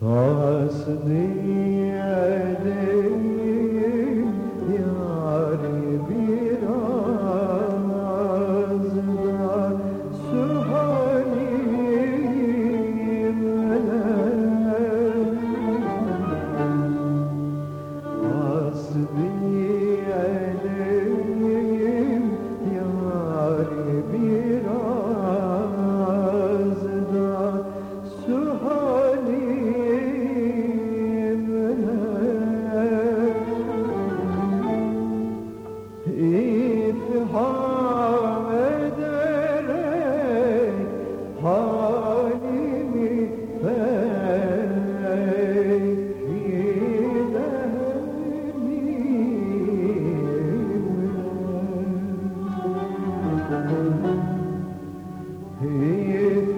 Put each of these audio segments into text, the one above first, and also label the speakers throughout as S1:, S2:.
S1: Tasniyet Hey,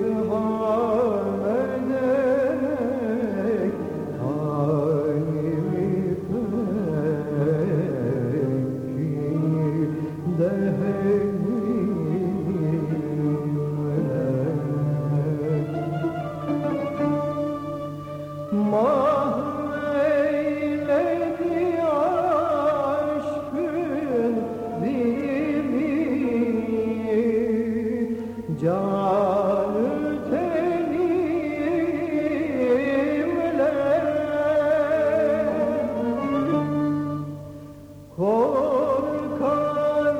S1: Korkar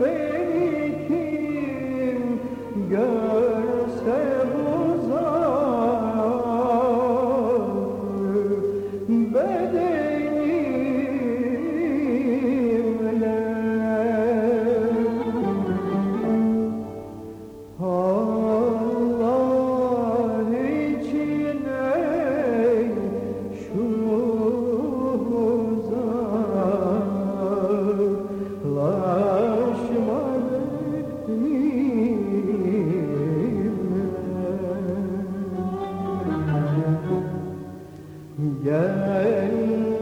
S1: beni kim gör? Gel.